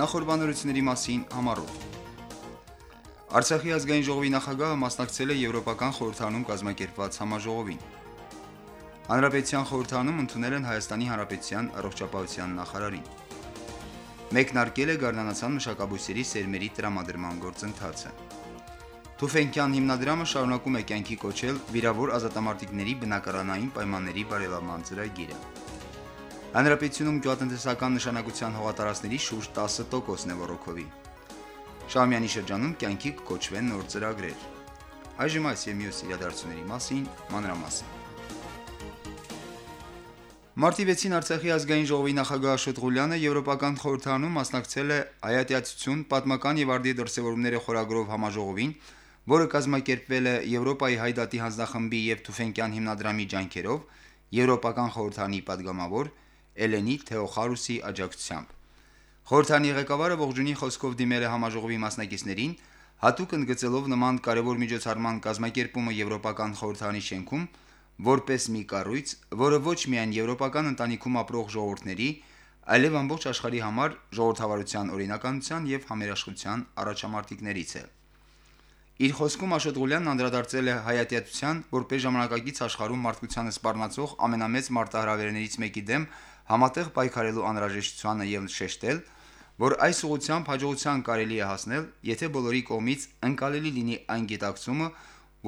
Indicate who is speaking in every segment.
Speaker 1: Նախորbanությունների մասին համառոտ։ Արցախի ազգային ժողովի նախագահը մասնակցել է Եվրոպական խորհրդանում կազմակերպված համաժողովին։ Հանրապետության խորհրդանում ընդունել են Հայաստանի Հանրապետության առողջապահության նախարարին։ Մեկնարկել է Գառնանացան մշակաբույսերի սերմերի տրամադրման գործընթացը։ Թուֆենկյան հիմնադրամը շարունակում է կյանքի կոչել վիրավոր ազատամարտիկների բնակարանային պայմանների բարելավման ծրագիրը։ Հանրապետությունում գյուատնտեսական նշանակության հողատարածների շուրջ 10%-ն է ռոկովի։ Շամյանի շրջանում կյանքի կոչվեն նոր ծրագրեր։ Այժմ այս եւ մյուս իրադարձությունների մասին մանրամասն։ Մարտի 6-ին Արցախի ազգային ժողովի նախագահ Աշոտ Ղուլյանը Եվրոպական խորհրդանում մասնակցել է Այատյացություն, Պատմական եւ արդի դրսեւորումները խորագրով համաժողովին, որը կազմակերպվել է Եվրոպայի հայդատի հանձնախմբի եւ Թուֆենկյան հիմնադրամի ջանքերով, Եվրոպական խորհրդանի падգամավոր Էլենի Թեոխարուսի աջակցությամբ։ Խորհրդանի ղեկավարը ողջունի խոսքով դիմել է համաժողովի մասնակիցներին, հատուկ ընդգծելով նման կարևոր միջոցառման կազմակերպումը Եվրոպական խորհրդանի շենքում, որպես մի կառույց, որը ոչ միայն եվրոպական ընտանիքում ապրող ժողովուրդների, այլև ամբողջ աշխարհի համար ժողովրդավարության օրինականության եւ համերաշխության առաջամարտիկներից է։ Իր խոսքում Աշոտ Ղուլյանն անդրադարձել է հայատյացության, որպես ժամանակակից աշխարհում մարդկությանը սպառնացող ամենամեծ մարտահրավերներից մեկի դեմ համատեղ պայքարելու անհրաժեշտությանը եւ շեշտել, որ այս ուղությամբ հաջողության կարելի է հասնել, եթե բոլորի կողմից ընկալելի լինի այն գիտակցումը,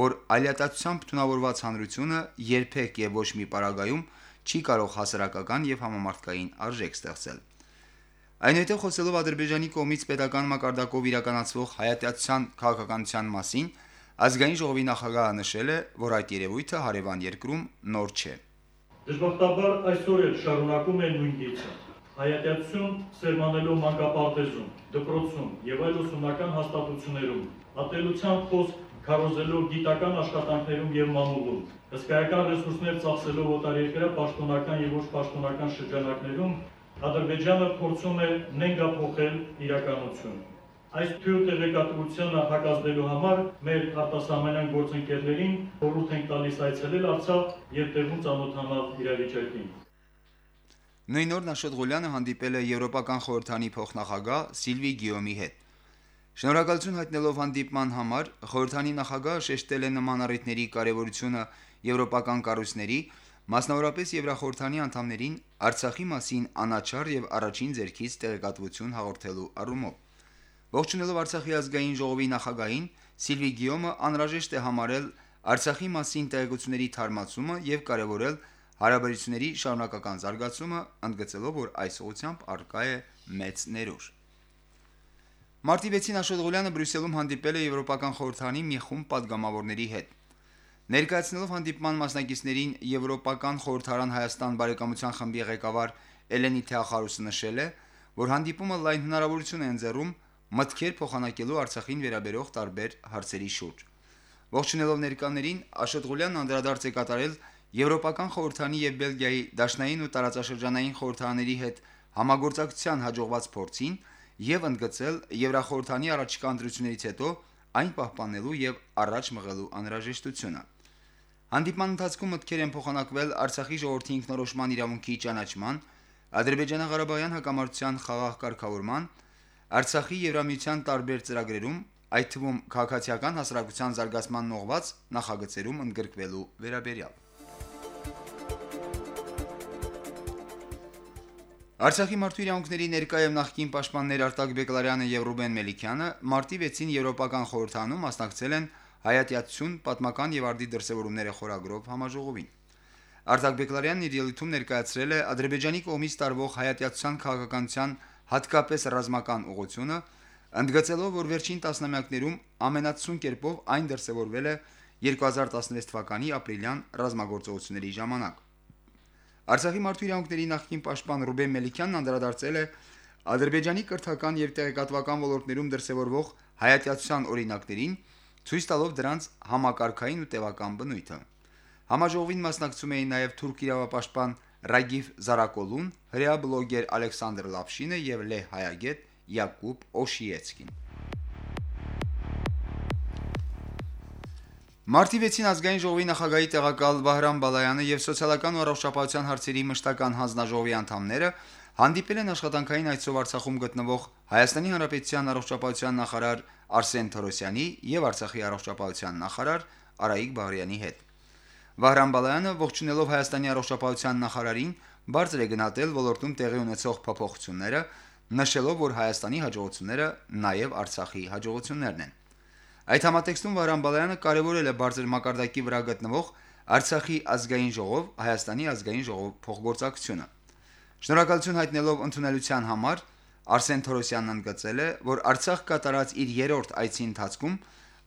Speaker 1: որ ալիատացությամբ թունավորված հանրությունը երբեք եւ ոչ մի պարագայում չի կարող հասարակական եւ համամարտկային արժեք ստեղծել։ Այնուհետև խոսելով Ադրբեջանի կողմից պետական մակարդակով իրականացվող հայատյացության քաղաքականության մասին, ազգային ժողովի նախագահը նշել է, որ այդ երևույթը հարևան երկրում նոր չէ։
Speaker 2: Դժբախտաբար այսօր էլ շարունակում է նույն գիծը։ Հայատյացություն սերմանելով մանկապարտեզում, դպրոցում եւ այլ ուսումնական հաստատություններում ատելության խոսք քարոզելով գիտական աշխատանքներում եւ մամուլում, հսկայական ռեսուրսներ ծախսելով օտարերկրյա պաշտոնական եւ ոչ պաշտոնական շրջանակներում Ադրբեջանը փորձում է նենգափոխել իրականություն այս թույլ տեղեկատվությանը հակազդելու համար մեր արտասահմանյան գործընկերներին խորհուրդ ենք տալիս այցելել Արցախ եւ տեղում ծանոթանալ իրավիճակին։
Speaker 1: Նույն օրն Աշոտ Ղուլյանը հանդիպել է Եվրոպական խորհրդանի փոխնախագահ Սիլվի Գիոմի հետ։ Շնորհակալություն հայտնելով հանդիպման համար խորհրդանի նախագահը շեշտել է նման առիթների կարևորությունը եվրոպական կառույցների, մասնավորապես Եվրախորհրդանի անդամներին Արցախի մասին անաչառ եւ առաջին ձերքից տեղեկատվություն հաղորդելու առումով։ Ողջունելով Արցախի ազգային ժողովի նախագահին, Սիլվի Գիոմը անհրաժեշտ է համարել Արցախի մասին տեղեկությունների թարմացումը եւ կարեւորել հարաբերությունների շարունակական զարգացումը, ընդգծելով, որ այս ուղությամբ արկա է մեծ ներուժ։ Մարտի 6-ին Աշոտ Ղուլյանը Բրյուսելում հանդիպել է Եվրոպական խորհրդանի մի խումբ падգամավորների հետ։ Ներկայացնելով հանդիպման մասնակիցներին Եվրոպական խորհրդարան Հայաստան բարեկամության խմբի ղեկավար Էլենի Թեախարուսը նշել է, որ հանդիպումը լայն հնարավորություն է ընձեռում մտքեր փոխանակելու Արցախին վերաբերող տարբեր հարցերի շուրջ։ Ողջունելով ներկաներին Աշոտ Ղուլյանն անդրադարձ է կատարել Եվրոպական խորհրդանի եւ Բելգիայի դաշնային ու տարածաշրջանային խորհրդաների հետ համագործակցության հաջողված փորձին եւ ընդգծել Եվրախորհրդանի առաջիկա ընտրություններից հետո այն պահպանելու եւ առաջ մղելու անհրաժեշտությունը։ Հանդիպման ընթացքում մտքեր են փոխանակվել Արցախի ժողովրդի ինքնորոշման իրավունքի ճանաչման, Ադրբեջանա-Ղարաբաղյան հակամարտության խաղաղ կարգավորման Արցախի Եվրամիության տարբեր ծրագրերում, այդ թվում քաղաքացիական հասարակության զարգացման նողված նախագծերում ընդգրկվելու վերաբերյալ։ Արցախի մարդու իրավունքների ներկայ եւ նախկին պաշտպաններ Արտակ Բեկլարյանը եւ Ռուբեն Մելիքյանը մարտի 6-ին Եվրոպական խորհրդանում մասնակցել են հայատյացություն, պատմական եւ արդի դրսեւորումները խորագրով համաժողովին։ Արտակ Բեկլարյանն իր ելույթում ներկայացրել է Ադրբեջանի կողմից տարվող հայատյացության քաղաքականության հատկապես ռազմական ուղությունը, ընդգծելով, որ վերջին տասնամյակներում ամենացուն կերպով այն դրսևորվել է 2016 թվականի ապրիլյան ռազմագործողությունների ժամանակ։ Արցախի մարդու իրավունքների նախկին պաշտպան Ռուբեն Մելիքյանն անդրադարձել է Ադրբեջանի կրթական եւ տեղեկատվական ոլորտներում դրսևորվող հայատյացության օրինակներին, ցույց տալով դրանց համակարգային ու տևական բնույթը։ Համաժողովին մասնակցում էին նաև թուրք իրավապաշտպան Ռագիվ Զարակոլուն, հրեա բլոգեր Ալեքսանդր Լապշինը եւ Լեհ Հայագետ Յակուբ Օշիեցկին։ Մարտի 6-ին ազգային ժողովի նախագահի տեղակալ Վահրամ Բալայանը եւ սոցիալական ու առողջապահության հարցերի մշտական հանձնաժողովի անդամները հանդիպել են աշխատանքային այցով Արցախում գտնվող Հայաստանի Հանրապետության առողջապահության նախարար Արսեն Թորոսյանի եւ Արցախի առողջապահության նախարար Արայիկ Բաղարյանի հետ։ Վահրամ Բալայանը ողջունելով Հայաստանի առողջապահության նախարարին բարձր է գնահատել ոլորտում տեղի ունեցող փոփոխությունները, նշելով, որ Հայաստանի հաջողությունները նաև Արցախի հաջողություններն են։ Այդ համատեքստում Վահրամ Բալայանը կարևորել է բարձր մակարդակի վրա գտնվող Արցախի ազգային ժողով Հայաստանի ազգային ժողով փոխգործակցությունը։ Շնորհակալություն հայտնելով ընդունելության համար Արսեն Թորոսյանն ընդգծել է, որ Արցախ կատարած իր երրորդ այցի ընթացքում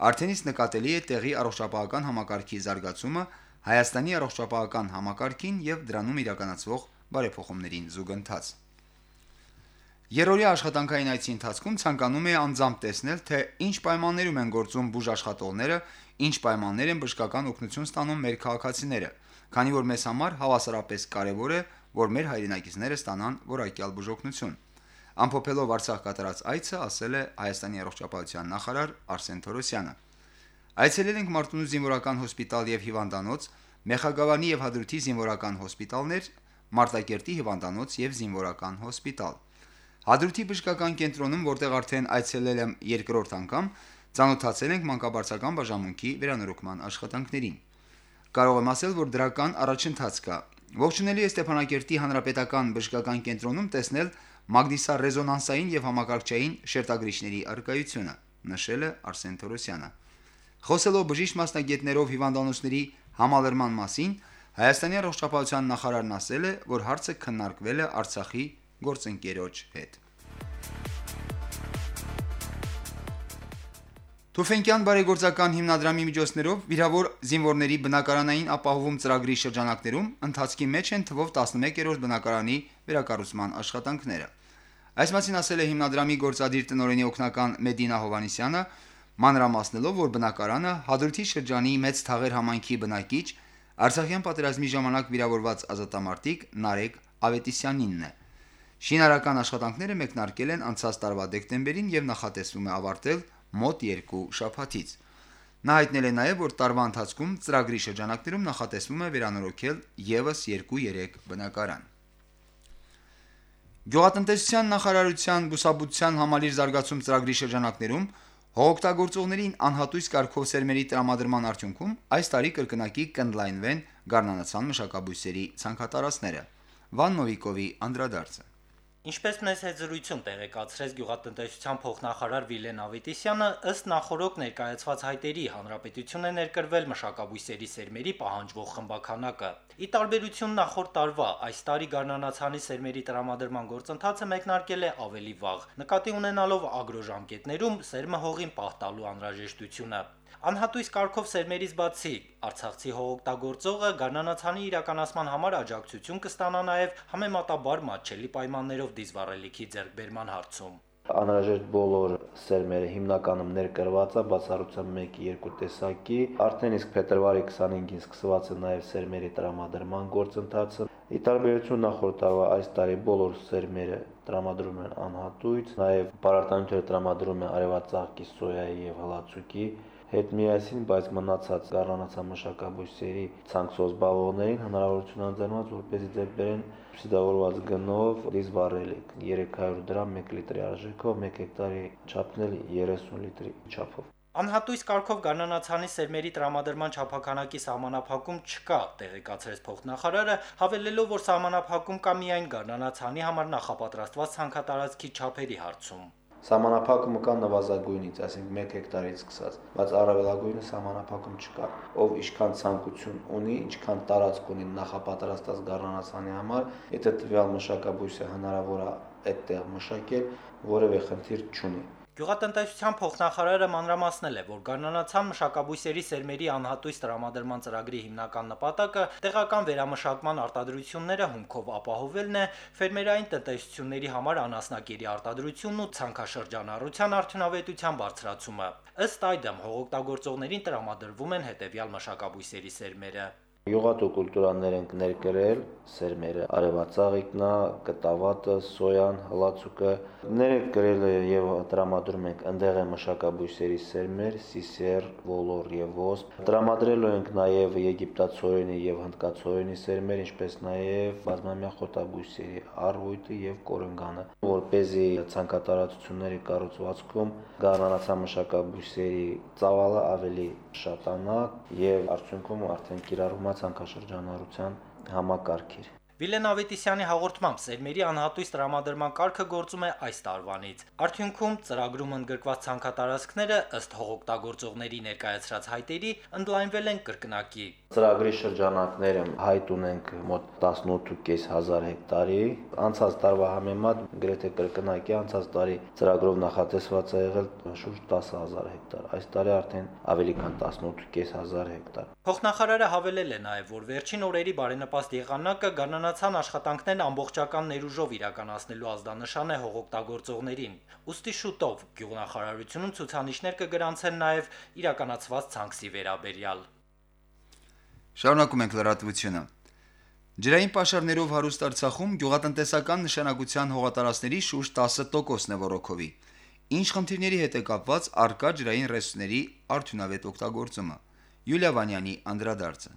Speaker 1: արդեն իսկ նկատելի է տեղի առողջապահական համակարգի զարգացումը Հայաստանի առողջապահական համակարգին եւ դրանում իրականացվող բարեփոխումներին զուգընթաց։ Երորի աշխատանքային այցի ընթացքում ցանկանում է անձամբ տեսնել, թե ինչ պայմաններում են գործում բուժ աշխատողները, ինչ պայմաններ են բժշկական օգնություն ստանում մեր քաղաքացիները, քանի որ մեզ համար հավասարապես կարևոր է, որ մեր հայրենակիցները ստանան որակյալ բուժօգնություն։ Ամփոփելով Արցախ կատարած այցը, ասել է Հայաստանի առողջապահության նախարար Արսեն Թորոսյանը։ Այցելել ենք Մարտունու զինվորական հոսպիտալ եւ հիվանդանոց, Մեխագավանի եւ Հադրութի զինվորական հոսպիտալներ, Մարտակերտի հիվանդանոց եւ զինվորական հոսպիտալ։ Հադրութի բժշկական կենտրոնում, որտեղ արդեն այցելել եմ երկրորդ անգամ, ցանոթացել ենք մանկաբարձական բաժանմունքի վերանորոգման աշխատանքներին։ Կարող եմ ասել, որ դրական առաջընթաց կա։ Ողջունելի է Ստեփանակերտի հանրապետական բժշկական կենտրոնում տեսնել մագնիսա ռեզոնանսային եւ համակարգչային շերտագրիչների արկայությունը, նշել է Արսեն Թորոսյանը։ Խոսելով բժիշկ մասնագետներով հիվանդանոցների համալրման մասին, Հայաստանի առողջապահության նախարարն ասել է, որ հարցը քննարկվել է Արցախի գործընկերոջ հետ։ Թուֆենկյան բարեգործական հիմնադրամի միջոցներով վիրավոր զինվորների բնակարանային ապահովում ծրագրի շրջանակներում ընթացքի մեջ են թվով 11-րդ բնակարանի վերակառուցման աշխատանքները։ Այս մասին ասել է հիմնադրամի գործադիր տնօրենի օգնական Մեդինա Հովանիսյանը, մանրամասնելով, որ բնակարանը Հադրութի շրջանի մեծ թաղեր համայնքի բնակիչ Արցախյան պատերազմի ժամանակ վիրավորված ազատամարտիկ Նարեկ Ավետիսյանինն է։ Շինարական աշխատանքները մեկնարկել են անցած տարվա դեկտեմբերին եւ նախատեսվում է ավարտել մոտ 2 շաբաթից։ Նա հայտնել է նաև, որ տարվա ընթացքում ծրագրի շրջանակներում նախատեսվում է վերանորոգել եւս 2-3 բնակարան։ Գյուղատնտեսության նախարարության բուսաբուծության համալիր զարգացում ծրագրի շրջանակներում Հողօգտագործողներին անհատույց կարգով սերմերի տրամադրման արդյունքում այս տարի կրկնակի կընդլայնվեն գառնանացան մշակաբույսերի ցանքատարածները։ Վան Նովիկովի անդրադարձը
Speaker 3: Ինչպես մեզ հետ զրույցում տեղեկացրեց գյուղատնտեսության փոխնախարար Վիլեն Ավետիսյանը, ըստ նախորոք ներկայացված հայտերի հանրապետություն է ներկրվել մշակաբույսերի սերմերի պահանջվող խմբականակը։ Ի տարբերություն նախորդ տարվա, այս տարի գարնանացանի սերմերի տրամադրման գործընթացը մեկնարկել է ավելի վաղ, նկատի ունենալով ագրոժամկետներում սերմը հողին պահտալու անհրաժեշտությունը։ Անհատույց կարգով սերմերից բացի Արցախցի հողօգտագործողը գարնանացանի իրականացման համար աջակցություն կստանա նաև համեմատաբար մատչելի պայմաններով դիզվառելիքի ձեռքբերման հարցում։
Speaker 4: Անհրաժեշտ բոլոր սերմերը հիմնականում ներկրված է բացառությամբ 1-2 տեսակի։ Արդեն իսկ փետրվարի 25-ին սկսված է նաև սերմերի տրամադրման գործընթացը։ Ի տարբերություն նախորդ տարվա այս տարի բոլոր սերմերը տրամադրում են անհատույց, նաև պարարտանյութերը տրամադրում են արևածաղկի, սոյայի եւ հլացուկի հետ միասին, բայց մնացած գառնանացամշակաբույսերի ցանքսոզ բաղողներին հնարավորություն անձանված, որպեսզի ձեռք բերեն սիդավորված գնով դիզվառելիք 300 դրամ 1 լիտրի արժեքով 1 հեկտարի չափն էլ 30 լիտրի չափով։
Speaker 3: Անհատույց կարգով գարնանացանի սերմերի տրամադրման չափականակի սահմանափակում չկա, տեղեկացրեց փոխնախարարը, հավելելով, որ սահմանափակում կա միայն գարնանացանի համար նախապատրաստված ցանկատարածքի չափերի հարցում
Speaker 4: Սահմանափակումը կա նվազագույնից, այսինքն 1 հեկտարից սկսած, բայց առավելագույնը սահմանափակում չկա։ Ով ինչքան ցանկություն ունի, ինչքան տարածք ունի նախապատրաստած գառնանացանի համար, եթե տվյալ մշակաբույսը հնարավոր է այդտեղ մշակել, որևէ խնդիր չունի։
Speaker 3: Գյուղատնտեսության փոխնախարարը մանրամասնել է, որ գարնանացան մշակաբույսերի սերմերի անհատույց տրամադրման ծրագրի հիմնական նպատակը տեղական վերամշակման արտադրությունները հումքով ապահովելն է, ֆերմերային տնտեսությունների համար անասնակերի արտադրությունն ու ցանքաշրջանառության արդյունավետության բարձրացումը։ Ըստ այդմ հողօգտագործողներին տրամադրվում են հետևյալ մշակաբույսերի սերմերը.
Speaker 4: Յուղատու կուլտուրաներ ենք ներկրել, սերմերը, արևածաղիկնա, կտավատը, սոյան, հլացուկը, ներկրել է եւ տրամադրում ենք ընդեղ է մշակաբույսերի սերմեր, սիսեր, ոլոր եւ ոսպ։ Տրամադրելու ենք նաեւ եգիպտացորենի եւ հնդկացորենի սերմեր, ինչպես նաեւ բազմամյա խոտաբույսերի արհույտը եւ կորնգանը, որ เป զի ցանկատարածությունների կառուցվածքում գառնանացան մշակաբույսերի ծավալը ավելի շատանա եւ արդյունքում արդեն կիրառումա ցանկաշրջանառության համակարգեր։
Speaker 3: Վիլեն Ավետիսյանի հաղորդմամբ սերմերի անհատույց տրամադրման կարգը գործում է այս տարվանից։ Արդյունքում ծրագրում ընդգրկված ցանկատարածքները ըստ հողօգտագործողների ներկայացրած հայտերի ընդլայնվել են կրկնակի։
Speaker 4: Ծրագրի շրջանակները հայտ ունենք մոտ 18.500 հեկտարի, անցած տարվա համեմատ գրեթե կրկնակի անցած տարի ծրագրով նախատեսված է եղել շուրջ 10000 հեկտար։ Այս տարի արդեն ավելի քան 18.500 հեկտար։
Speaker 3: Փոխնախարարը հավելել է նաև, որ վերջին օրերի բարենպաստ եղանակը գանանացան աշխատանքներն ամբողջական ներուժով իրականացնելու ազդանշան է հողօգտագործողներին։ Ոստի շուտով գյուղնախարարությունում ցուցանիշներ կգրանցեն նաև իրականացված ցանքսի վերաբերյալ։
Speaker 1: Շարունակում ենք լրատվությունը։ Ջրային պաշարներով հարուստ Արցախում գյուղատնտեսական նշանակության հողատարածքների շուրջ 10%-ն է ռոռոկովի։ Ինչ խնդիրների հետ է կապված արկա ջրային ռեսուրսների արդյունավետ օգտագործումը։ Յուլիա Վանյանի անդրադարձը։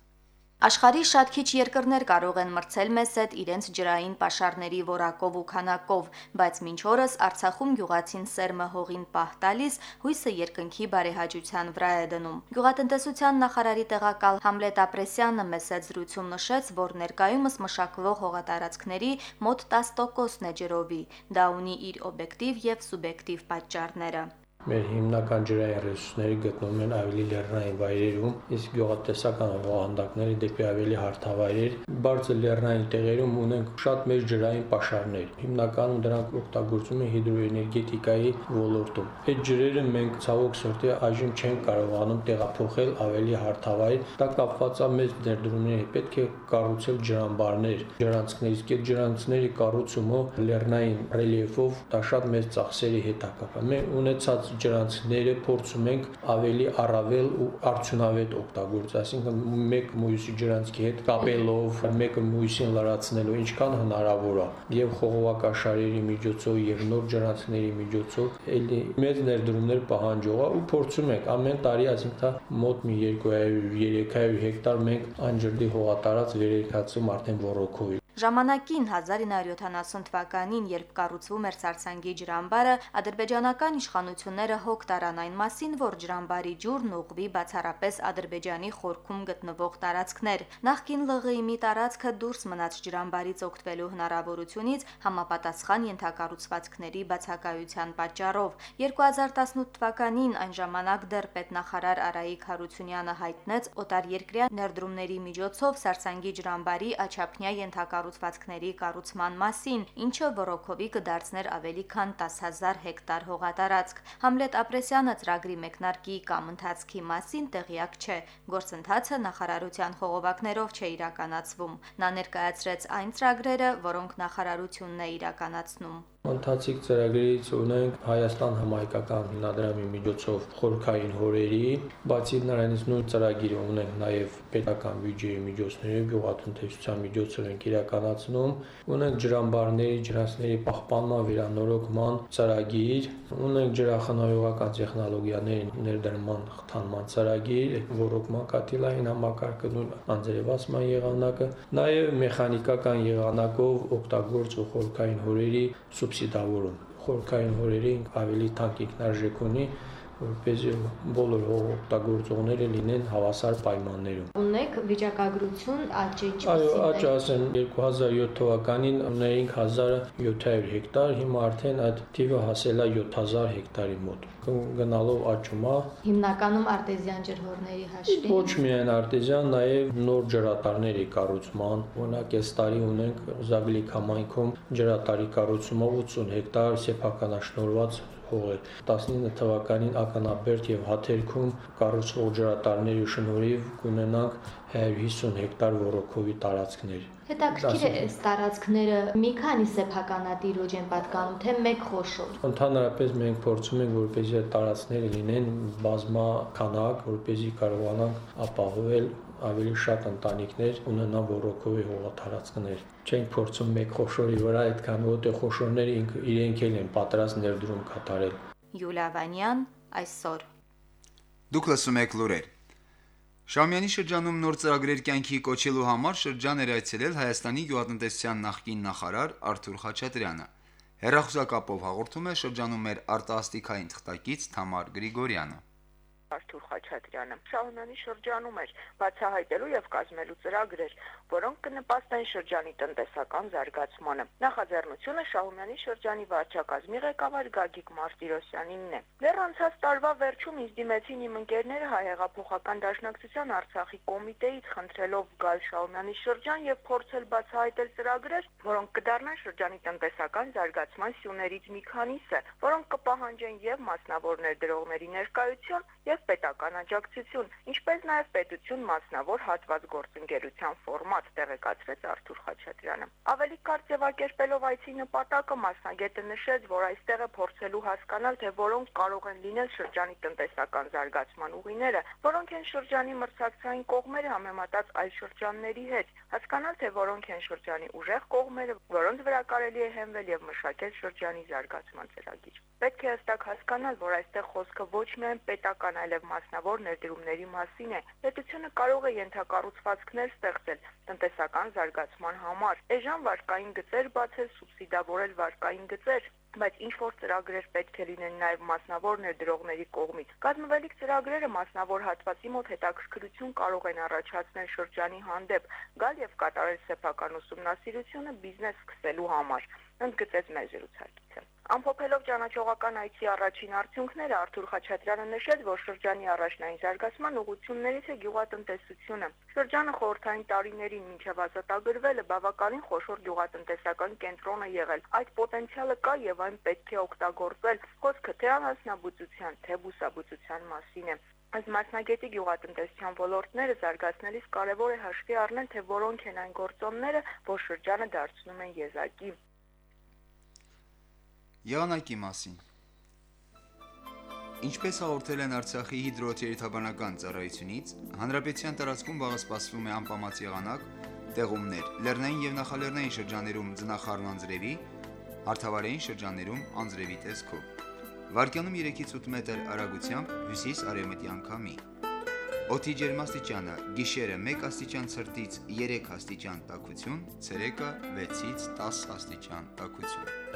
Speaker 5: Աշխարհի շատ քիչ երկրներ կարող են մրցել մեզ հետ իրենց ջրային pašարների որակով ու քանակով, բայց մինչ օրս Արցախում գյուղացին սերմը հողին պահ տալիս, հույսը երկնքի բարեհաճության վրա է դնում։ Գյուղատնտեսության նախարարի տեղակալ Համլետ Ապրեսյանը մեծ զրույցում նշեց, որ ներկայումս մշակվող հողատարածքների մոտ 10%-ն է ջրովի։ Դա ունի իր օբյեկտիվ եւ սուբյեկտիվ պատճառները։
Speaker 6: Մեր հիմնական ջրային ռեսուրսները գտնվում են ավելի լեռնային վայրերում, իսկ գյուղատնտեսական հողանդակները դեպի ավելի հարթավայրեր։ Բարձր լեռնային տեղերում ունենք շատ մեծ ջրային պաշարներ։ Հիմնականում դրանք օգտագործում են հիդրոէներգետիկայի ոլորտում։ Այդ ջրերը մենք ցավոք սրտի այժմ չենք կարողանում տեղափոխել ավելի հարթավայր։ Դա կապված է մեծ ներդրումների պետք է կառուցել ջրամբարներ, ջրանցքներ, իսկ այդ ջրանցքների կառուցումը լեռնային ռելիեֆով դա շատ մեծ ծախսերի հետ է կապված։ Մենք ունեցած ջրանցքները փորձում ենք ավելի առավել ու արդյունավետ օգտագործել, այսինքն մեկ մույսի ջրանցքի հետ կապելով, մեկը մույսին լրացնելով ինչքան հնարավոր է եւ խողովակաշարերի միջոցով եւ նոր ջրանցքների միջոցով էլի մեծ ներդրումներ պահանջող է ու փորձում ենք ամեն տարի այսինքն մոտ մի 200-300 հեկտար մենք անջրդի հողատարած վերերկացում արդեն ռոռոկովի
Speaker 5: Ժամանակին 1970 թվականին, երբ կառուցվում էր Սարսանգի ջրամբարը, ադրբեջանական իշխանությունները հոգ տարան այն մասին, որ ջրամբարի ջուրն ուղղվի բացառապես Ադրբեջանի խորքում գտնվող տարածքներ։ Նախկին ԼՂԻ մի տարածքը դուրս մնաց ջրամբարից օգտվելու հնարավորությունից համապատասխան ենթակառուցվածքների բացակայության պատճառով։ 2018 թվականին այն ժամանակ դեռ պետնախարար Արայիկ Հարությունյանը հայտնեց օտարերկրյա ներդրումների միջոցով Սարսանգի ջրամբարի աչափնյա ենթակառուցվածքների կառուցվածքների կառուցման մասին, ինչը ռոռոկովի կդարձներ ավելի քան 10000 հեկտար հողատարածք։ Համլետ Ապրեսյանը ծրագրի մեկնարկի կամ ընթացքի մասին տեղյակ չէ։ Գործընթացը նախարարության խողովակներով չէ իրականացվում։ Նա ներկայացրեց այն ծրագրերը, որոնք նախարարությունն է իրականացնում։
Speaker 6: Ընթացիկ ծրագրից ունենք Հայաստան համահայկական հիմնադրամի միջոցով խորքային հորերի, բացի նրանից նույն ծրագիրը ունենք նաև պետական բյուջեի միջոցներով գյուղատնտեսության միջոցով ենք իրականացնում, ունենք ջրամբարների, ջրանցքների պահպանման վերանորոգման ծրագիր, ունենք ջրախնայողական տեխնոլոգիաների ներդրման խթանման ծրագիր, ռոռոկման կաթիլային համակարգը նույն անձրևացման եղանակը, նաև մեխանիկական եղանակով օգտագործող խորքային հորերի սուբսիդավորում խորքային հորերի ավելի թանկ ինքնարժեք ունի որպեսզի բոլոր օգտագործողները լինեն հավասար պայմաններում։
Speaker 5: Ունեք վիճակագրություն աճի
Speaker 6: Այո, աճը ասեն 2007 թվականին ունեինք 1700 հեկտար, հիմա արդեն այդ թիվը հասել է 7000 հեկտարի մոտ գնալով աճում է։
Speaker 5: Հիմնականում արտեզյան ջրհորների հաշվին։
Speaker 6: Ոչ միայն արտեզյան, նաև նոր ջրատարների կառուցման։ Օրինակ, այս տարի ունենք Զագլիկ համայնքում ջրատարի կառուցումը 80 հեկտար սեփականաշնորհված է 19 թվականին ականաբերդ եւ հաթերքում կառուցվող ջրատարների շնորհիվ կունենանք 150 հեկտար ռոռոկովի տարածքներ
Speaker 5: Հետաքրքիր է այս տարածքները մի քանի սեփականատիրոջ են պատկանում, թե մեկ խոշոր։
Speaker 6: Ընդհանրապես մենք փորձում ենք որպեսզի այդ տարածքները լինեն բազմա քանակ, որպեսզի կարողանանք ապահովել ավելի շատ ընտանիքներ ունենան ռոռոկովի հողատարածքներ։ Չենք փորձում մեկ խոշորի վրա այդքան որտեղ խոշորները իրենք էլ են պատրաստ ներդրում կատարել։
Speaker 5: Յուլիա Վանյան այսօր
Speaker 1: Դուք լսում եք լուրեր։ Շամյանի շրջանում նոր ծրագրեր կյանքի կոչելու համար շրջան էր այցելել Հայաստանի գյուղատնտեսության նախկին նախարար Արթուր Խաչատրյանը։ Հերախոսակապով հաղորդում է շրջանում մեր արտասթիկային թղթակից Թամար Գրիգորյանը։
Speaker 7: Արթուր Խաչատրյանը Շահումյանի շրջանում էր բացահայտելու եւ կազմելու ծրագրեր, որոնք կնպաստեն շրջանի տնտեսական զարգացմանը։ Նախաձեռնությունը Շահումյանի շրջանի վարչակազմի ղեկավար Գագիկ Մարտիրոսյանինն է։ Դեռ անցած տարվա վերջում ինձ դիմեցին իմ ընկերները հայեղափոխական դաշնակցության Արցախի կոմիտեից խնդրելով գալ Շահումյանի շրջան եւ փորձել բացահայտել ծրագրեր, որոնք կդառնան շրջանի տնտեսական զարգացման սյուներից մի քանիսը, որոնք կպահանջեն եւ մասնավոր ներդրողների ներկայություն եւ եւ պետական աջակցություն, ինչպես նաեւ պետություն մասնավոր հատված գործընկերության ֆորմատ տեղեկացրեց Արթուր Խաչատրյանը։ Ավելի կարճ ձևակերպելով այցի նպատակը մասնագետը նշեց, որ այստեղ է փորձելու հասկանալ, թե որոնք կարող են լինել շրջանի տնտեսական զարգացման ուղիները, որոնք են շրջանի մրցակցային կողմերը համեմատած այլ շրջանների հետ, հասկանալ, թե որոնք են շրջանի ուժեղ կողմերը, որոնց վրա կարելի է հենվել եւ մշակել շրջանի զարգացման ծրագիր։ Պետք է հստակ հասկանալ, որ այստեղ խոսքը ոչ միայն պետական, այլև մասնավոր ներդրումների մասին է։ Պետությունը կարող է ենթակառուցվածքներ ստեղծել տնտեսական զարգացման համար, էժան վարկային գծեր բացել, սուբսիդավորել վարկային գծեր, բայց ինչ որ ծրագրեր պետք է լինեն նաև մասնավոր ներդրողների կողմից։ Կազմվելիք ծրագրերը մասնավոր հատվածի մոտ հետաքրքրություն կարող են առաջացնել շրջանի հանդեպ, գալ եւ կատարել սեփական ուսումնասիրությունը բիզնես սկսելու համար ընդգծեց մեր զրուցակիցը։ Ամփոփելով ճանաչողական այցի առաջին արդյունքները Արթուր Խաչատրյանը նշեց, որ շրջանի առաջնային զարգացման ուղղություններից է գյուղատնտեսությունը։ Շրջանը խորհրդային տարիներին մինչև ազատագրվելը բավականին խոշոր գյուղատնտեսական կենտրոն է եղել։ Այդ պոտենցիալը կա եւ այն պետք է օգտագործել։ Խոսքը թե անասնաբուծության, թե բուսաբուծության մասին է։ Այս մասնագետի գյուղատնտեսության ոլորտները զարգացնելիս կարևոր է հաշվի առնել, թե որոնք են այն գործոնները, որ շրջանը դարձնում են եզակի։
Speaker 1: Եղանակի մասին Ինչպես հաղորդել են Արցախի հիդրոթերապևտաբանական ծառայությունից, հանրապետության տարածքում վաղը սպասվում է անպամած եղանակ, տեղումներ, լեռնային եւ նախալեռնային շրջաններում ձնախառն անձրևի, հարթավարային շրջաններում անձրևի տեսքով։ Վարկյանում 3-ից 8 մետր արագությամբ հյուսիս-արևմտյան քամի։ Օդի ջերմաստիճանը՝ գիշերը 1 աստիճան ցրտից 3 աստիճան տաքություն, ցերեկը 6-ից 10 աստիճան տաքություն։